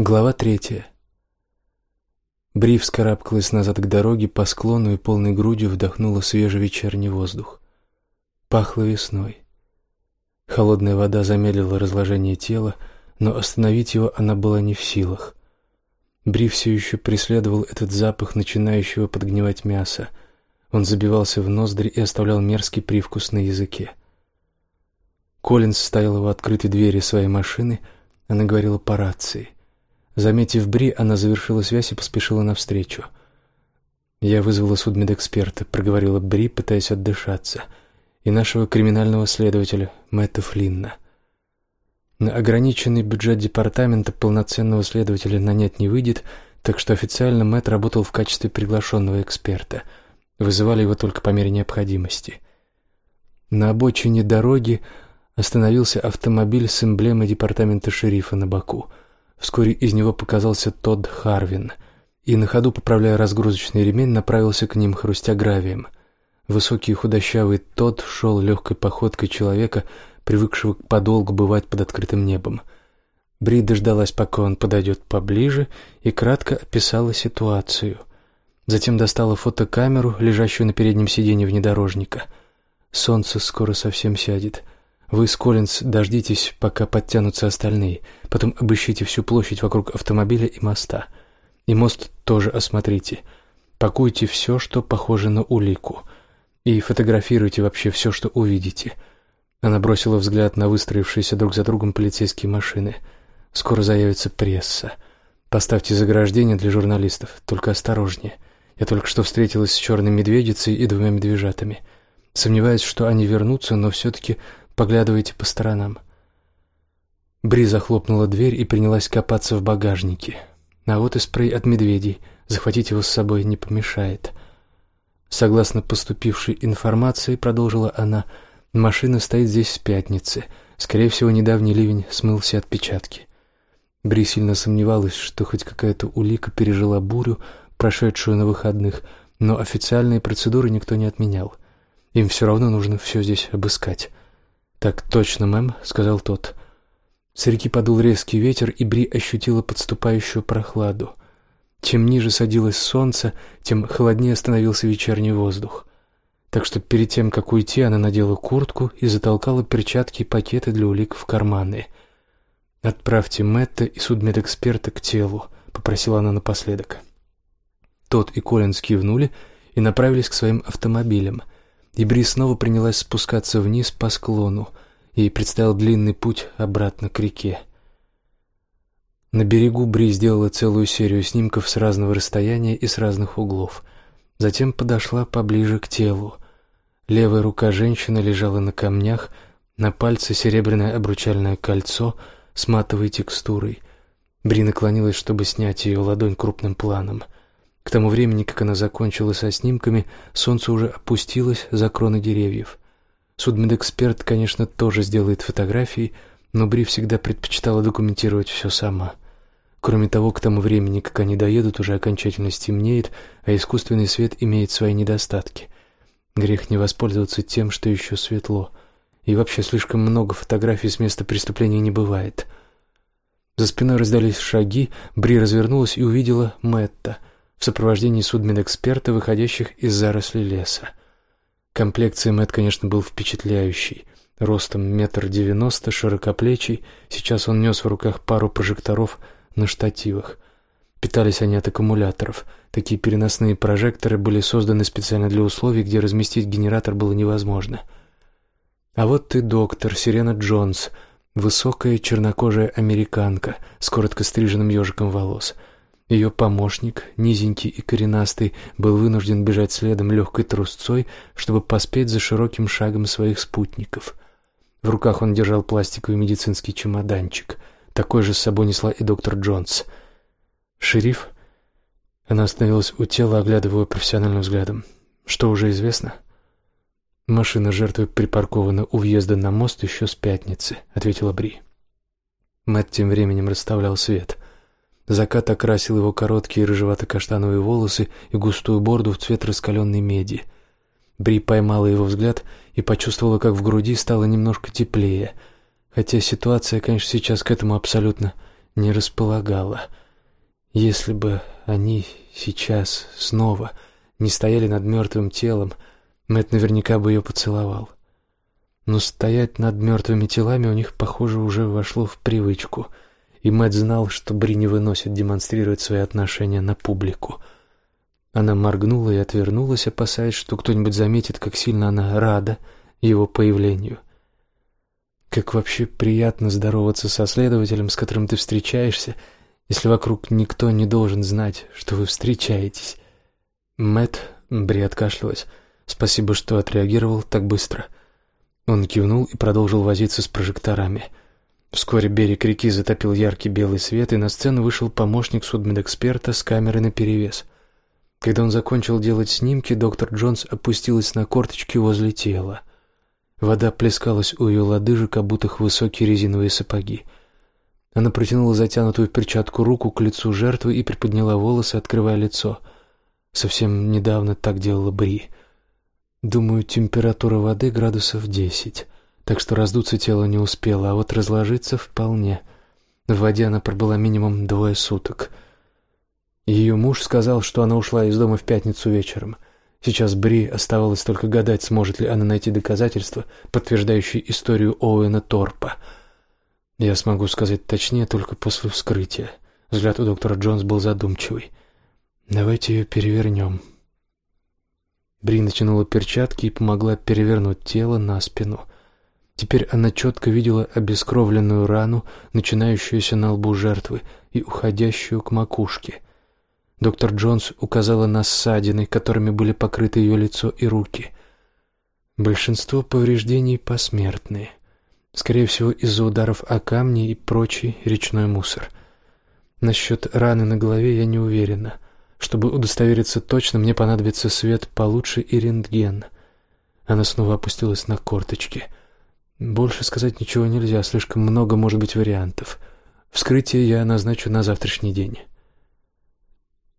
Глава третья. Бри вскарабкалась назад к дороге по склону и полной грудью вдохнула свежий вечерний воздух. Пахло весной. Холодная вода замедлила разложение тела, но остановить его она была не в силах. Бри все еще преследовал этот запах начинающего подгнивать мяса. Он забивался в ноздри и оставлял мерзкий привкус на языке. Коллинз стоял у открытой двери своей машины, она говорила по рации. Заметив Бри, она завершила связь и поспешила навстречу. «Я вызвала судмедэксперта», — проговорила Бри, пытаясь отдышаться, «и нашего криминального следователя Мэтта Флинна». На ограниченный бюджет департамента полноценного следователя нанять не выйдет, так что официально Мэтт работал в качестве приглашенного эксперта. Вызывали его только по мере необходимости. На обочине дороги остановился автомобиль с эмблемой департамента шерифа на боку — Вскоре из него показался Тодд Харвин и, на ходу поправляя разгрузочный ремень, направился к ним, хрустя гравием. Высокий и худощавый Тодд шел легкой походкой человека, привыкшего подолгу бывать под открытым небом. Бри дождалась, пока он подойдет поближе, и кратко описала ситуацию. Затем достала фотокамеру, лежащую на переднем сиденье внедорожника. Солнце скоро совсем сядет — вы с Коллинз дождитесь, пока подтянутся остальные. Потом обыщите всю площадь вокруг автомобиля и моста. И мост тоже осмотрите. Пакуйте все, что похоже на улику. И фотографируйте вообще все, что увидите. Она бросила взгляд на выстроившиеся друг за другом полицейские машины. Скоро заявится пресса. Поставьте заграждение для журналистов, только осторожнее. Я только что встретилась с черной медведицей и двумя медвежатами. Сомневаюсь, что они вернутся, но все-таки Поглядывайте по сторонам. Бри захлопнула дверь и принялась копаться в багажнике. А вот и спрей от медведей. Захватить его с собой не помешает. Согласно поступившей информации, продолжила она, машина стоит здесь с пятницы. Скорее всего, недавний ливень смыл все отпечатки. Бри сильно сомневалась, что хоть какая-то улика пережила бурю, прошедшую на выходных, но официальные процедуры никто не отменял. Им все равно нужно все здесь обыскать. «Так точно, мэм», — сказал тот. С реки подул резкий ветер, и Бри ощутила подступающую прохладу. Чем ниже садилось солнце, тем холоднее становился вечерний воздух. Так что перед тем, как уйти, она надела куртку и затолкала перчатки и пакеты для улик в карманы. «Отправьте Мэтта и судмедэксперта к телу», — попросила она напоследок. Тот и Коллинз кивнули и направились к своим автомобилям — и Бри снова принялась спускаться вниз по склону. Ей предстоял длинный путь обратно к реке. На берегу Бри сделала целую серию снимков с разного расстояния и с разных углов. Затем подошла поближе к телу. Левая рука женщины лежала на камнях, на пальце серебряное обручальное кольцо с матовой текстурой. Бри наклонилась, чтобы снять ее ладонь крупным планом — к тому времени, как она закончила со снимками, солнце уже опустилось за кроны деревьев. Судмедэксперт, конечно, тоже сделает фотографии, но Бри всегда предпочитала документировать все сама. Кроме того, к тому времени, как они доедут, уже окончательно стемнеет, а искусственный свет имеет свои недостатки. Грех не воспользоваться тем, что еще светло. И вообще слишком много фотографий с места преступления не бывает. За спиной раздались шаги, Бри развернулась и увидела Мэтта — в сопровождении судмедэксперта, выходящих из зарослей леса. Комплекция Мэтт, конечно, был впечатляющий. Ростом метр девяносто, широкоплечий. Сейчас он нес в руках пару прожекторов на штативах. Питались они от аккумуляторов. Такие переносные прожекторы были созданы специально для условий, где разместить генератор было невозможно. А вот ты, доктор, Сирена Джонс, высокая чернокожая американка с коротко стриженным ежиком волос — ее помощник, низенький и коренастый, был вынужден бежать следом легкой трусцой, чтобы поспеть за широким шагом своих спутников. В руках он держал пластиковый медицинский чемоданчик. Такой же с собой несла и доктор Джонс. «Шериф?» Она остановилась у тела, оглядывая профессиональным взглядом. «Что уже известно?» «Машина жертвы припаркована у въезда на мост еще с пятницы», — ответила Бри. Мэтт тем временем расставлял свет — Закат окрасил его короткие рыжевато-каштановые волосы и густую бороду в цвет раскаленной меди. Бри поймала его взгляд и почувствовала, как в груди стало немножко теплее, хотя ситуация, конечно, сейчас к этому абсолютно не располагала. Если бы они сейчас снова не стояли над мертвым телом, Мэтт наверняка бы ее поцеловал. Но стоять над мертвыми телами у них, похоже, уже вошло в привычку, и Мэтт знал, что Бри не выносит демонстрировать свои отношения на публику. Она моргнула и отвернулась, опасаясь, что кто-нибудь заметит, как сильно она рада его появлению. Как вообще приятно здороваться со следователем, с которым ты встречаешься, если вокруг никто не должен знать, что вы встречаетесь. Мэт, Бри откашлялась. Спасибо, что отреагировал так быстро. Он кивнул и продолжил возиться с прожекторами. Вскоре берег реки затопил яркий белый свет, и на сцену вышел помощник судмедэксперта с камерой наперевес. Когда он закончил делать снимки, доктор Джонс опустилась на корточки возле тела. Вода плескалась у ее лодыжек, обутых в высокие резиновые сапоги. Она протянула затянутую в перчатку руку к лицу жертвы и приподняла волосы, открывая лицо. Совсем недавно так делала Бри. Думаю, температура воды градусов десять, так что раздуться тело не успело, а вот разложиться вполне. В воде она пробыла минимум двое суток. Ее муж сказал, что она ушла из дома в пятницу вечером — Сейчас Бри оставалось только гадать, сможет ли она найти доказательства, подтверждающие историю Оуэна Торпа. Я смогу сказать точнее только после вскрытия. Взгляд у доктора Джонс был задумчивый. Давайте ее перевернем. Бри натянула перчатки и помогла перевернуть тело на спину. Теперь она четко видела обескровленную рану, начинающуюся на лбу жертвы и уходящую к макушке. Доктор Джонс указала на ссадины, которыми были покрыты ее лицо и руки. Большинство повреждений посмертные. Скорее всего, из-за ударов о камни и прочий речной мусор. Насчет раны на голове я не уверена. Чтобы удостовериться точно, мне понадобится свет получше и рентген. Она снова опустилась на корточки. Больше сказать ничего нельзя, слишком много может быть вариантов. Вскрытие я назначу на завтрашний день.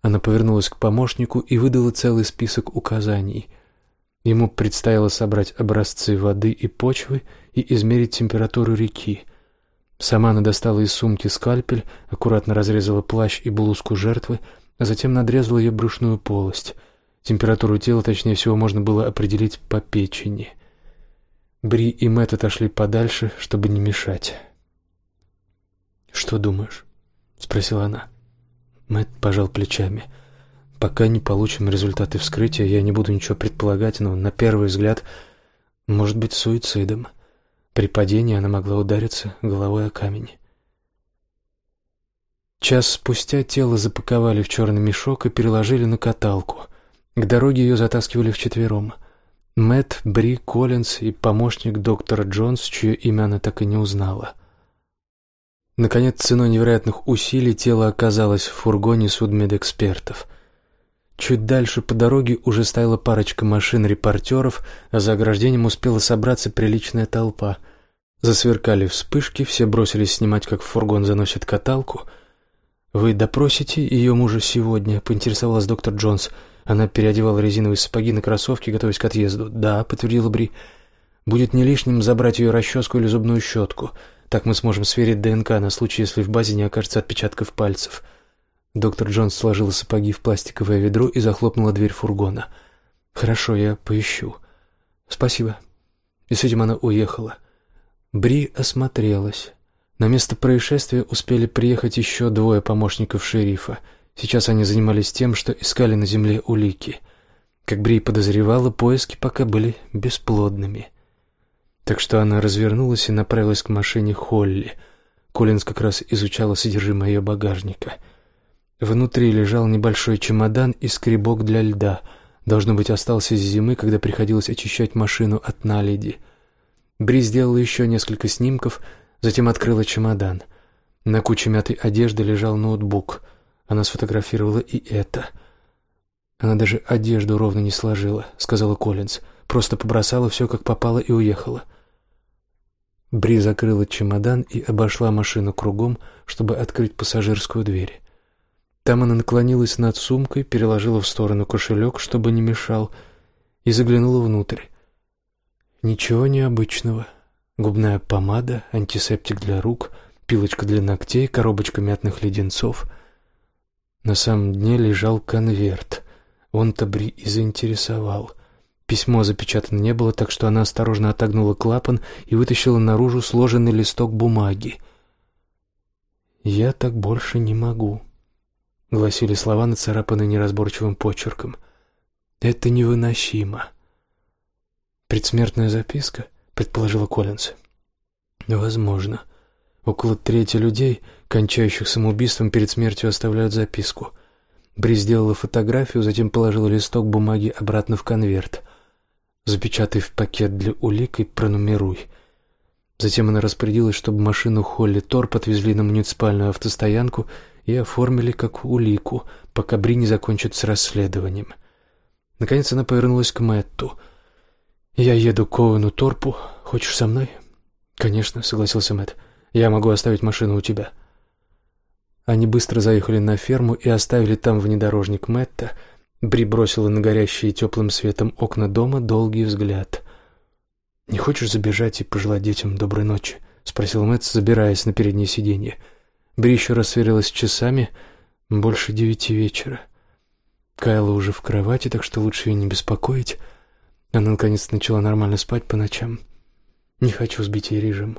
Она повернулась к помощнику и выдала целый список указаний. Ему предстояло собрать образцы воды и почвы и измерить температуру реки. Сама она достала из сумки скальпель, аккуратно разрезала плащ и блузку жертвы, а затем надрезала ее брюшную полость. Температуру тела, точнее всего, можно было определить по печени. Бри и Мэтт отошли подальше, чтобы не мешать. «Что думаешь?» — спросила она. Мэтт пожал плечами. Пока не получим результаты вскрытия, я не буду ничего предполагать, но на первый взгляд может быть суицидом. При падении она могла удариться головой о камень. Час спустя тело запаковали в черный мешок и переложили на каталку. К дороге ее затаскивали вчетвером. Мэтт, Бри, Коллинз и помощник доктора Джонс, чье имя она так и не узнала — Наконец, ценой невероятных усилий тело оказалось в фургоне судмедэкспертов. Чуть дальше по дороге уже стояла парочка машин-репортеров, а за ограждением успела собраться приличная толпа. Засверкали вспышки, все бросились снимать, как фургон заносит каталку. «Вы допросите ее мужа сегодня?» — поинтересовалась доктор Джонс. Она переодевала резиновые сапоги на кроссовки, готовясь к отъезду. «Да», — подтвердила Бри. «Будет не лишним забрать ее расческу или зубную щетку». Так мы сможем сверить ДНК на случай, если в базе не окажется отпечатков пальцев. Доктор Джонс сложила сапоги в пластиковое ведро и захлопнула дверь фургона. Хорошо, я поищу. Спасибо. И с этим она уехала. Бри осмотрелась. На место происшествия успели приехать еще двое помощников шерифа. Сейчас они занимались тем, что искали на земле улики. Как Бри подозревала, поиски пока были бесплодными. Так что она развернулась и направилась к машине Холли. Коллинз как раз изучала содержимое ее багажника. Внутри лежал небольшой чемодан и скребок для льда. Должно быть, остался с зимы, когда приходилось очищать машину от наледи. Бри сделала еще несколько снимков, затем открыла чемодан. На куче мятой одежды лежал ноутбук. Она сфотографировала и это. Она даже одежду ровно не сложила, сказала Коллинз. Просто побросала все, как попало, и уехала. — Бри закрыла чемодан и обошла машину кругом, чтобы открыть пассажирскую дверь. Там она наклонилась над сумкой, переложила в сторону кошелек, чтобы не мешал, и заглянула внутрь. Ничего необычного. Губная помада, антисептик для рук, пилочка для ногтей, коробочка мятных леденцов. На самом дне лежал конверт. Он-то Бри и заинтересовал. Письмо запечатано не было, так что она осторожно отогнула клапан и вытащила наружу сложенный листок бумаги. «Я так больше не могу», — гласили слова, нацарапанные неразборчивым почерком. «Это невыносимо». «Предсмертная записка?» — предположила Коллинз. «Возможно. Около трети людей, кончающих самоубийством перед смертью, оставляют записку». Бри сделала фотографию, затем положила листок бумаги обратно в конверт. «Запечатай в пакет для улик и пронумеруй». Затем она распорядилась, чтобы машину Холли Торп отвезли на муниципальную автостоянку и оформили как улику, пока Бри не закончит с расследованием. Наконец она повернулась к Мэтту. «Я еду к Оуэну Торпу. Хочешь со мной?» «Конечно», — согласился Мэтт. «Я могу оставить машину у тебя». Они быстро заехали на ферму и оставили там внедорожник Мэтта. Бри бросила на горящие теплым светом окна дома долгий взгляд. «Не хочешь забежать и пожелать детям доброй ночи?» — спросил Мэтт, забираясь на переднее сиденье. Бри еще раз сверилась часами. Больше девяти вечера. Кайла уже в кровати, так что лучше ее не беспокоить. Она наконец начала нормально спать по ночам. Не хочу сбить ей режим.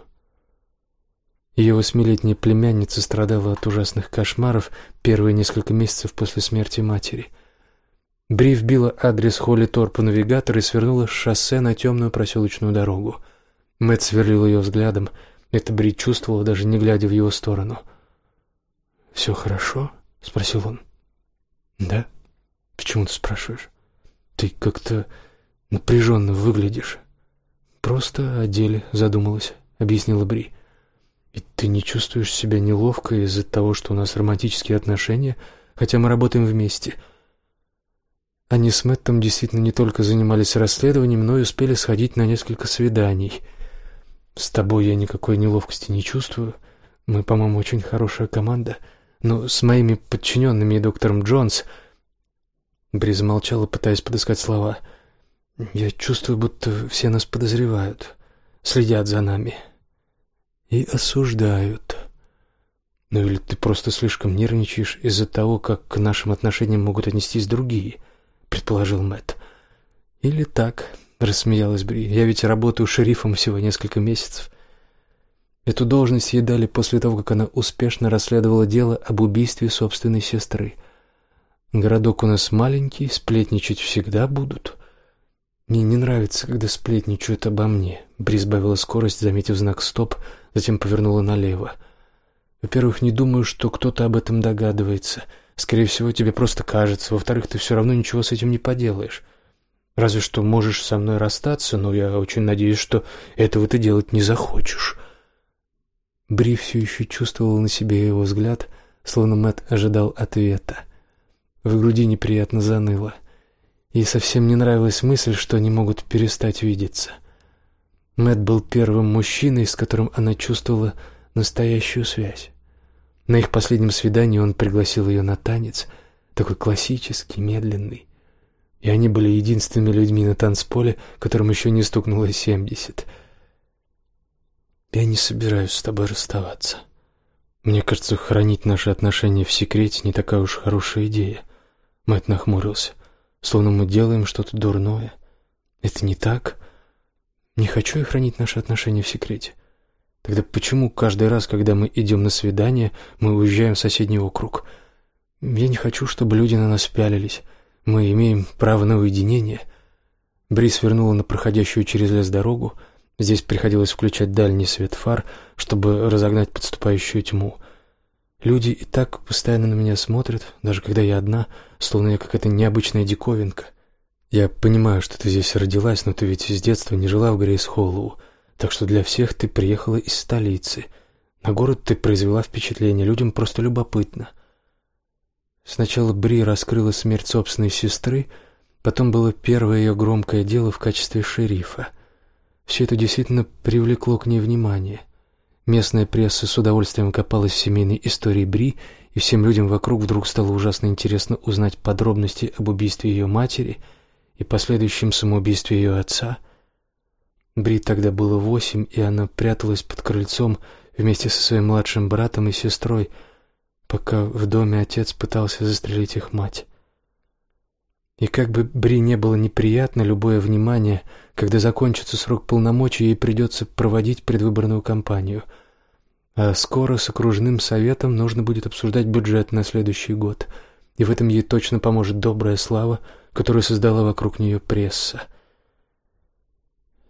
Ее восьмилетняя племянница страдала от ужасных кошмаров первые несколько месяцев после смерти матери. Бри вбила адрес Холли Тор по навигатору и свернула с шоссе на темную проселочную дорогу. Мэтт сверлил ее взглядом. Это Бри чувствовала, даже не глядя в его сторону. «Все хорошо?» — спросил он. «Да? Почему ты спрашиваешь? Ты как-то напряженно выглядишь». «Просто о деле задумалась», — объяснила Бри. «И ты не чувствуешь себя неловко из-за того, что у нас романтические отношения, хотя мы работаем вместе?» Они с Мэттом действительно не только занимались расследованием, но и успели сходить на несколько свиданий. С тобой я никакой неловкости не чувствую. Мы, по-моему, очень хорошая команда. Но с моими подчиненными и доктором Джонс... Бри замолчала, пытаясь подыскать слова. Я чувствую, будто все нас подозревают, следят за нами и осуждают. Ну или ты просто слишком нервничаешь из-за того, как к нашим отношениям могут отнестись другие —— предположил Мэтт. «Или так», — рассмеялась Бри. «Я ведь работаю шерифом всего несколько месяцев». Эту должность ей дали после того, как она успешно расследовала дело об убийстве собственной сестры. Городок у нас маленький, сплетничать всегда будут. Мне не нравится, когда сплетничают обо мне. Бри сбавила скорость, заметив знак «стоп», затем повернула налево. Во-первых, не думаю, что кто-то об этом догадывается — Скорее всего, тебе просто кажется. Во-вторых, ты все равно ничего с этим не поделаешь. Разве что можешь со мной расстаться, но я очень надеюсь, что этого ты делать не захочешь». Бри все еще чувствовал на себе его взгляд, словно Мэтт ожидал ответа. В груди неприятно заныло. Ей совсем не нравилась мысль, что они могут перестать видеться. Мэтт был первым мужчиной, с которым она чувствовала настоящую связь. На их последнем свидании он пригласил ее на танец, такой классический, медленный. И они были единственными людьми на танцполе, которым еще не стукнуло семьдесят. «Я не собираюсь с тобой расставаться. Мне кажется, хранить наши отношения в секрете не такая уж хорошая идея». Мэтт нахмурился, словно мы делаем что-то дурное. «Это не так. Не хочу я хранить наши отношения в секрете». Тогда почему каждый раз, когда мы идем на свидание, мы уезжаем в соседний округ? Я не хочу, чтобы люди на нас пялились. Мы имеем право на уединение. Брис вернула на проходящую через лес дорогу. Здесь приходилось включать дальний свет фар, чтобы разогнать подступающую тьму. Люди и так постоянно на меня смотрят, даже когда я одна, словно я какая-то необычная диковинка. Я понимаю, что ты здесь родилась, но ты ведь с детства не жила в Грейс Холлоу. Так что для всех ты приехала из столицы. На город ты произвела впечатление, людям просто любопытно. Сначала Бри раскрыла смерть собственной сестры, потом было первое ее громкое дело в качестве шерифа. Все это действительно привлекло к ней внимание. Местная пресса с удовольствием копалась в семейной истории Бри, и всем людям вокруг вдруг стало ужасно интересно узнать подробности об убийстве ее матери и последующем самоубийстве ее отца — Бри тогда было восемь, и она пряталась под крыльцом вместе со своим младшим братом и сестрой, пока в доме отец пытался застрелить их мать. И как бы Бри не было неприятно любое внимание, когда закончится срок полномочий, ей придется проводить предвыборную кампанию. А скоро с окружным советом нужно будет обсуждать бюджет на следующий год, и в этом ей точно поможет добрая слава, которую создала вокруг нее пресса.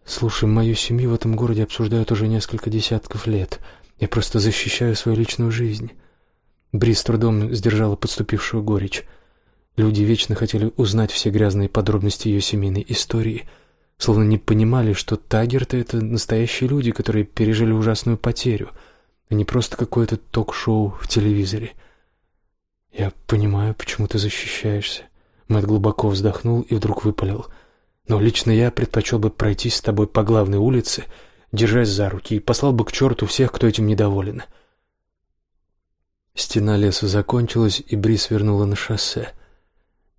Слушай, мою семью в этом городе обсуждают уже несколько десятков лет. Я просто защищаю свою личную жизнь. Бри с трудом сдержала подступившую горечь. Люди вечно хотели узнать все грязные подробности ее семейной истории, словно не понимали, что Тагерты — это настоящие люди, которые пережили ужасную потерю, а не просто какое-то ток-шоу в телевизоре. «Я понимаю, почему ты защищаешься». Мэтт глубоко вздохнул и вдруг выпалил — но лично я предпочел бы пройтись с тобой по главной улице, держась за руки, и послал бы к черту всех, кто этим недоволен. Стена леса закончилась, и Брис вернула на шоссе.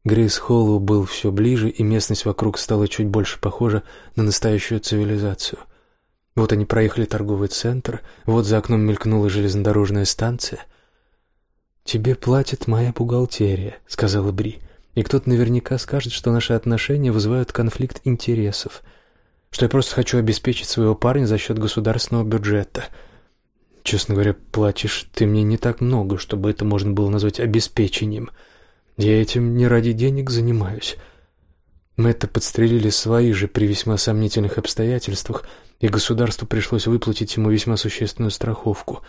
Грейс Холлоу был все ближе, и местность вокруг стала чуть больше похожа на настоящую цивилизацию. Вот они проехали торговый центр, вот за окном мелькнула железнодорожная станция. «Тебе платит моя бухгалтерия», — сказала Бри и кто-то наверняка скажет, что наши отношения вызывают конфликт интересов, что я просто хочу обеспечить своего парня за счет государственного бюджета. Честно говоря, платишь ты мне не так много, чтобы это можно было назвать обеспечением. Я этим не ради денег занимаюсь. Мы это подстрелили свои же при весьма сомнительных обстоятельствах, и государству пришлось выплатить ему весьма существенную страховку.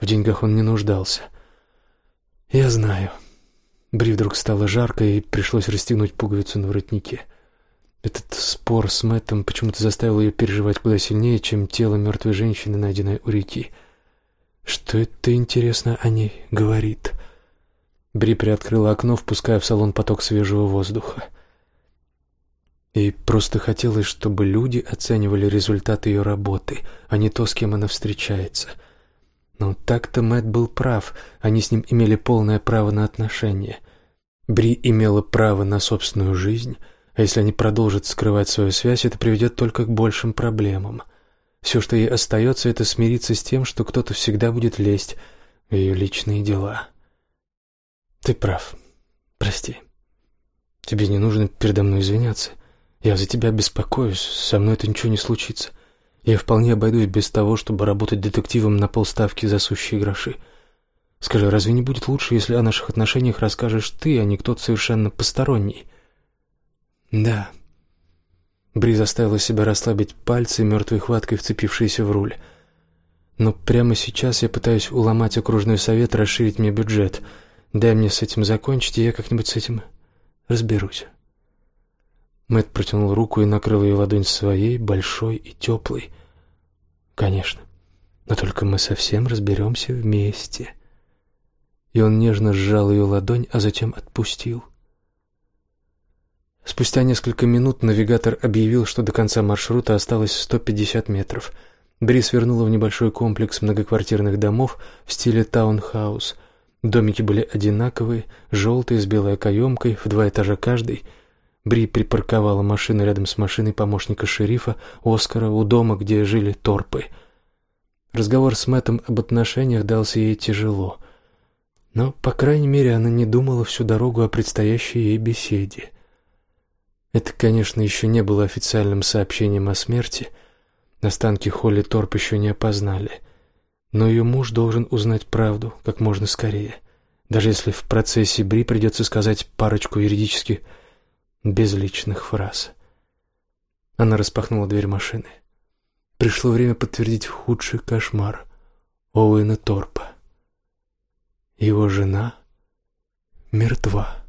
В деньгах он не нуждался. Я знаю. Бри вдруг стало жарко, и пришлось расстегнуть пуговицу на воротнике. Этот спор с Мэттом почему-то заставил ее переживать куда сильнее, чем тело мертвой женщины, найденное у реки. Что это, интересно, о ней говорит? Бри приоткрыла окно, впуская в салон поток свежего воздуха. И просто хотелось, чтобы люди оценивали результат ее работы, а не то, с кем она встречается — но так-то Мэтт был прав, они с ним имели полное право на отношения. Бри имела право на собственную жизнь, а если они продолжат скрывать свою связь, это приведет только к большим проблемам. Все, что ей остается, это смириться с тем, что кто-то всегда будет лезть в ее личные дела. Ты прав. Прости. Тебе не нужно передо мной извиняться. Я за тебя беспокоюсь, со мной это ничего не случится. Я вполне обойдусь без того, чтобы работать детективом на полставки за сущие гроши. Скажи, разве не будет лучше, если о наших отношениях расскажешь ты, а не кто-то совершенно посторонний? Да. Бри заставила себя расслабить пальцы, мертвой хваткой вцепившиеся в руль. Но прямо сейчас я пытаюсь уломать окружной совет расширить мне бюджет. Дай мне с этим закончить, и я как-нибудь с этим разберусь. Мэт протянул руку и накрыл ее ладонь своей, большой и теплой. Конечно, но только мы совсем разберемся вместе и он нежно сжал ее ладонь, а затем отпустил. Спустя несколько минут навигатор объявил, что до конца маршрута осталось 150 метров. Брис вернула в небольшой комплекс многоквартирных домов в стиле таунхаус. Домики были одинаковые, желтые, с белой окоемкой, в два этажа каждый. Бри припарковала машину рядом с машиной помощника шерифа Оскара у дома, где жили торпы. Разговор с Мэттом об отношениях дался ей тяжело. Но, по крайней мере, она не думала всю дорогу о предстоящей ей беседе. Это, конечно, еще не было официальным сообщением о смерти. Останки Холли Торп еще не опознали. Но ее муж должен узнать правду как можно скорее, даже если в процессе Бри придется сказать парочку юридически безличных фраз. Она распахнула дверь машины. Пришло время подтвердить худший кошмар Оуэна Торпа. Его жена мертва.